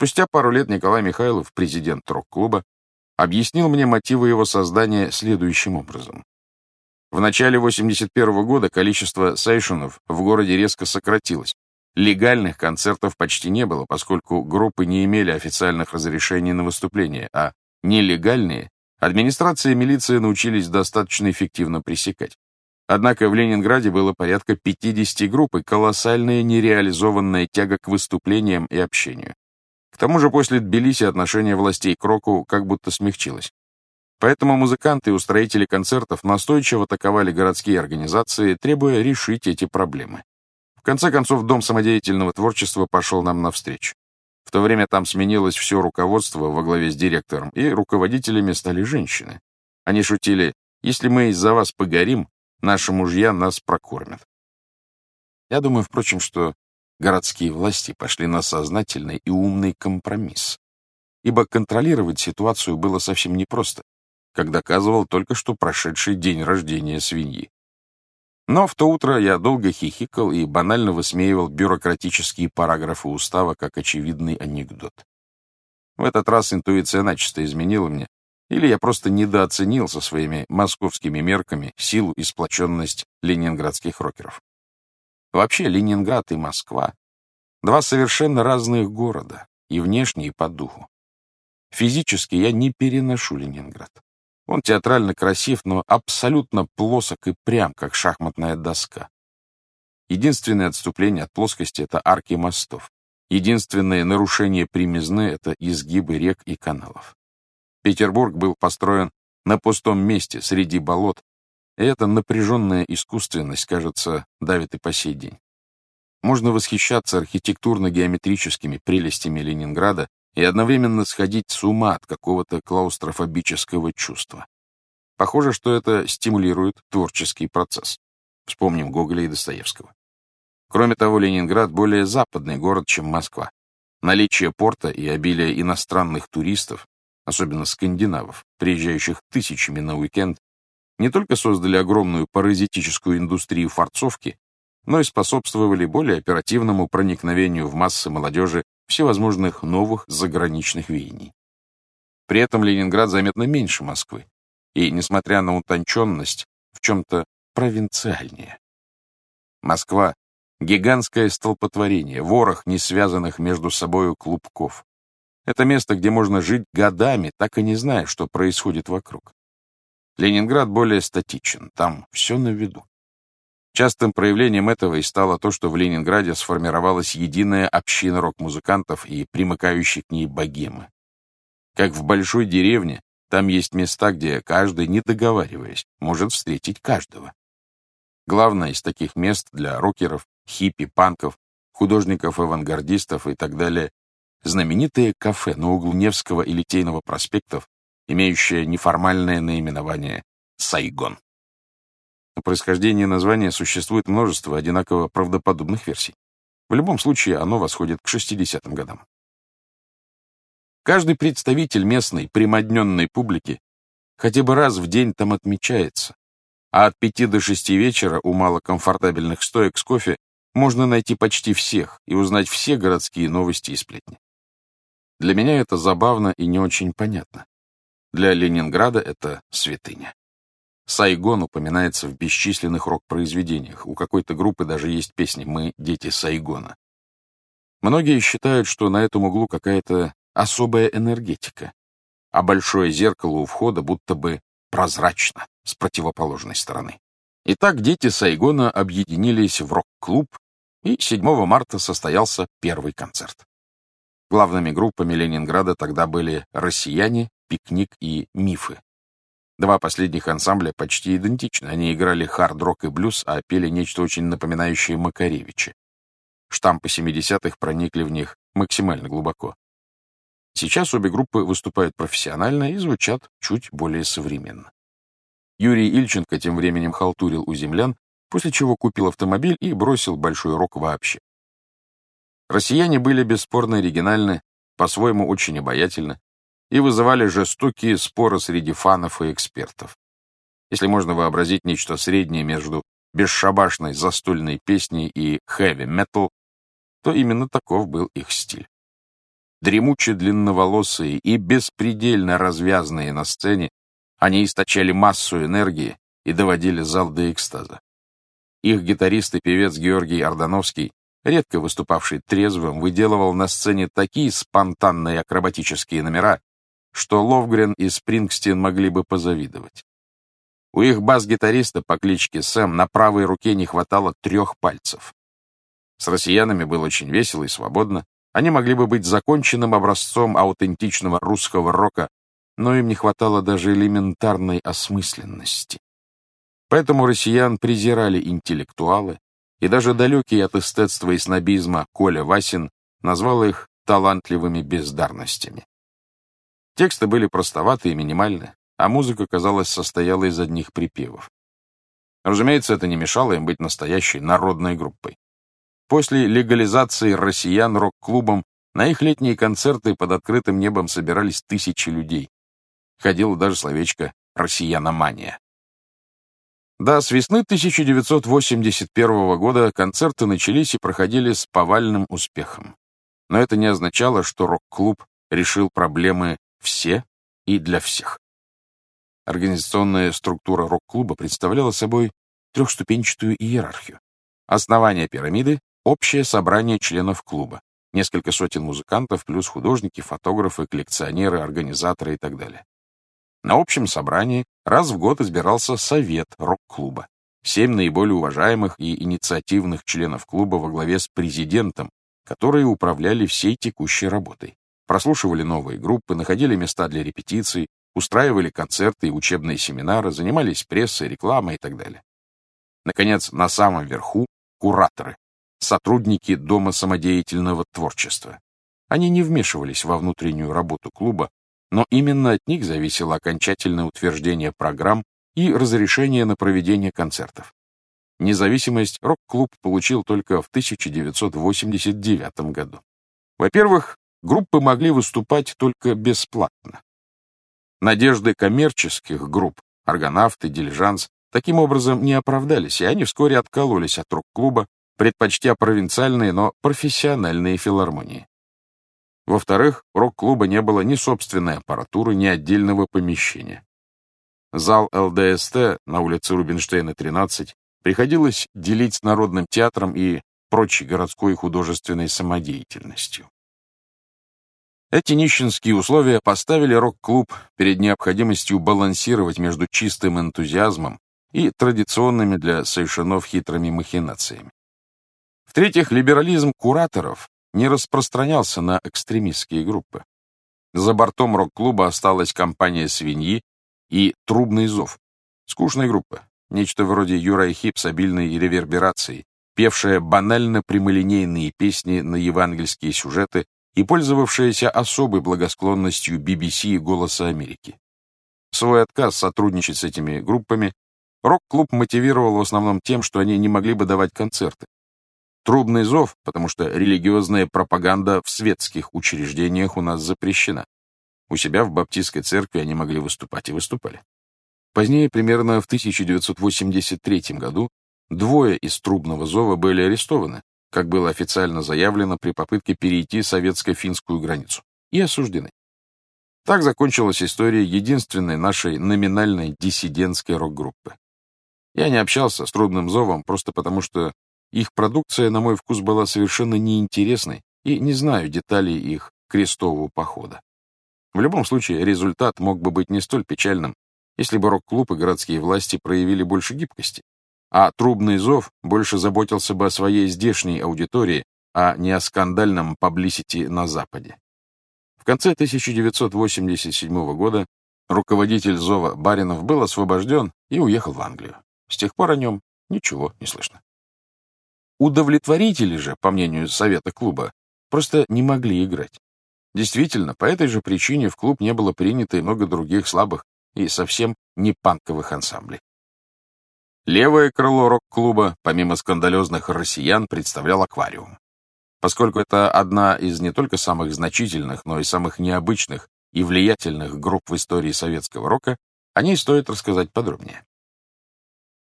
Спустя пару лет Николай Михайлов, президент рок-клуба, объяснил мне мотивы его создания следующим образом. В начале 81 года количество сейшенов в городе резко сократилось. Легальных концертов почти не было, поскольку группы не имели официальных разрешений на выступление, а нелегальные администрация и милиция научились достаточно эффективно пресекать. Однако в Ленинграде было порядка 50 групп и колоссальная нереализованная тяга к выступлениям и общению. Тому же после Тбилиси отношение властей к року как будто смягчилось. Поэтому музыканты и устроители концертов настойчиво атаковали городские организации, требуя решить эти проблемы. В конце концов, Дом самодеятельного творчества пошел нам навстречу. В то время там сменилось все руководство во главе с директором, и руководителями стали женщины. Они шутили, если мы из-за вас погорим, наши мужья нас прокормят. Я думаю, впрочем, что городские власти пошли на сознательный и умный компромисс, ибо контролировать ситуацию было совсем непросто, как доказывал только что прошедший день рождения свиньи. Но в то утро я долго хихикал и банально высмеивал бюрократические параграфы устава как очевидный анекдот. В этот раз интуиция начисто изменила мне, или я просто недооценил со своими московскими мерками силу и сплоченность ленинградских рокеров. Вообще, Ленинград и Москва — два совершенно разных города, и внешне, и по духу. Физически я не переношу Ленинград. Он театрально красив, но абсолютно плосок и прям, как шахматная доска. Единственное отступление от плоскости — это арки мостов. Единственное нарушение примизны — это изгибы рек и каналов. Петербург был построен на пустом месте, среди болот, и эта напряженная искусственность, кажется, давит и по сей день. Можно восхищаться архитектурно-геометрическими прелестями Ленинграда и одновременно сходить с ума от какого-то клаустрофобического чувства. Похоже, что это стимулирует творческий процесс. Вспомним Гоголя и Достоевского. Кроме того, Ленинград более западный город, чем Москва. Наличие порта и обилие иностранных туристов, особенно скандинавов, приезжающих тысячами на уикенд, не только создали огромную паразитическую индустрию форцовки, но и способствовали более оперативному проникновению в массы молодежи всевозможных новых заграничных веяний. При этом Ленинград заметно меньше Москвы, и, несмотря на утонченность, в чем-то провинциальнее. Москва — гигантское столпотворение, ворох не связанных между собою клубков. Это место, где можно жить годами, так и не зная, что происходит вокруг. Ленинград более статичен, там все на виду. Частым проявлением этого и стало то, что в Ленинграде сформировалась единая община рок-музыкантов и примыкающих к ней богемы. Как в большой деревне, там есть места, где каждый, не договариваясь, может встретить каждого. Главное из таких мест для рокеров, хиппи, панков, художников-авангардистов и так далее знаменитое кафе на углу Невского и Литейного проспектов, имеющее неформальное наименование «Сайгон». О происхождении названия существует множество одинаково правдоподобных версий. В любом случае, оно восходит к 60-м годам. Каждый представитель местной примодненной публики хотя бы раз в день там отмечается, а от пяти до шести вечера у малокомфортабельных стоек с кофе можно найти почти всех и узнать все городские новости и сплетни. Для меня это забавно и не очень понятно. Для Ленинграда это святыня. Сайгон упоминается в бесчисленных рок-произведениях. У какой-то группы даже есть песни «Мы — дети Сайгона». Многие считают, что на этом углу какая-то особая энергетика, а большое зеркало у входа будто бы прозрачно с противоположной стороны. Итак, дети Сайгона объединились в рок-клуб, и 7 марта состоялся первый концерт. Главными группами Ленинграда тогда были «Россияне», «Пикник» и «Мифы». Два последних ансамбля почти идентичны. Они играли хард-рок и блюз, а пели нечто очень напоминающее Макаревича. Штампы 70-х проникли в них максимально глубоко. Сейчас обе группы выступают профессионально и звучат чуть более современно. Юрий Ильченко тем временем халтурил у землян, после чего купил автомобиль и бросил большой рок вообще. Россияне были бесспорно оригинальны, по-своему очень обаятельны, и вызывали жестокие споры среди фанов и экспертов. Если можно вообразить нечто среднее между бесшабашной застольной песней и хэви-метал, то именно таков был их стиль. Дремуче длинноволосые и беспредельно развязанные на сцене, они источали массу энергии и доводили зал до экстаза. Их гитарист и певец Георгий Ордановский, редко выступавший трезвым, выделывал на сцене такие спонтанные акробатические номера, что Ловгрен и Спрингстин могли бы позавидовать. У их бас-гитариста по кличке Сэм на правой руке не хватало трех пальцев. С россиянами было очень весело и свободно. Они могли бы быть законченным образцом аутентичного русского рока, но им не хватало даже элементарной осмысленности. Поэтому россиян презирали интеллектуалы, и даже далекий от эстетства и снобизма Коля Васин назвал их талантливыми бездарностями. Тексты были простоваты и минимальны, а музыка, казалось, состояла из одних припевов. Разумеется, это не мешало им быть настоящей народной группой. После легализации россиян рок-клубом на их летние концерты под открытым небом собирались тысячи людей. Ходило даже словечко «россияномания». Да, с весны 1981 года концерты начались и проходили с повальным успехом. Но это не означало, что рок-клуб решил проблемы все и для всех. Организационная структура рок-клуба представляла собой трехступенчатую иерархию. Основание пирамиды — общее собрание членов клуба, несколько сотен музыкантов, плюс художники, фотографы, коллекционеры, организаторы и так далее. На общем собрании раз в год избирался совет рок-клуба. Семь наиболее уважаемых и инициативных членов клуба во главе с президентом, которые управляли всей текущей работой. Прослушивали новые группы, находили места для репетиций, устраивали концерты и учебные семинары, занимались прессой, рекламой и так далее. Наконец, на самом верху — кураторы, сотрудники Дома самодеятельного творчества. Они не вмешивались во внутреннюю работу клуба, но именно от них зависело окончательное утверждение программ и разрешение на проведение концертов. Независимость рок-клуб получил только в 1989 году. Во-первых, группы могли выступать только бесплатно. Надежды коммерческих групп, аргонавты, дилижанс, таким образом не оправдались, и они вскоре откололись от рок-клуба, предпочтя провинциальные, но профессиональные филармонии. Во-вторых, рок-клуба не было ни собственной аппаратуры, ни отдельного помещения. Зал ЛДСТ на улице Рубинштейна, 13, приходилось делить с Народным театром и прочей городской художественной самодеятельностью. Эти нищенские условия поставили рок-клуб перед необходимостью балансировать между чистым энтузиазмом и традиционными для Сейшинов хитрыми махинациями. В-третьих, либерализм кураторов не распространялся на экстремистские группы. За бортом рок-клуба осталась компания «Свиньи» и «Трубный зов». Скучная группа, нечто вроде Юра и Хип с обильной реверберацией, певшая банально прямолинейные песни на евангельские сюжеты и пользовавшаяся особой благосклонностью BBC и «Голоса Америки». Свой отказ сотрудничать с этими группами рок-клуб мотивировал в основном тем, что они не могли бы давать концерты. Трубный зов, потому что религиозная пропаганда в светских учреждениях у нас запрещена. У себя в баптистской церкви они могли выступать и выступали. Позднее, примерно в 1983 году, двое из Трубного зова были арестованы, как было официально заявлено при попытке перейти советско-финскую границу, и осуждены. Так закончилась история единственной нашей номинальной диссидентской рок-группы. Я не общался с Трудным Зовом просто потому, что их продукция, на мой вкус, была совершенно неинтересной, и не знаю деталей их крестового похода. В любом случае, результат мог бы быть не столь печальным, если бы рок-клуб и городские власти проявили больше гибкости, а трубный зов больше заботился бы о своей здешней аудитории, а не о скандальном паблисити на Западе. В конце 1987 года руководитель зова Баринов был освобожден и уехал в Англию. С тех пор о нем ничего не слышно. Удовлетворители же, по мнению совета клуба, просто не могли играть. Действительно, по этой же причине в клуб не было принято и много других слабых и совсем не панковых ансамблей. Левое крыло рок-клуба, помимо скандалезных россиян, представлял аквариум. Поскольку это одна из не только самых значительных, но и самых необычных и влиятельных групп в истории советского рока, о ней стоит рассказать подробнее.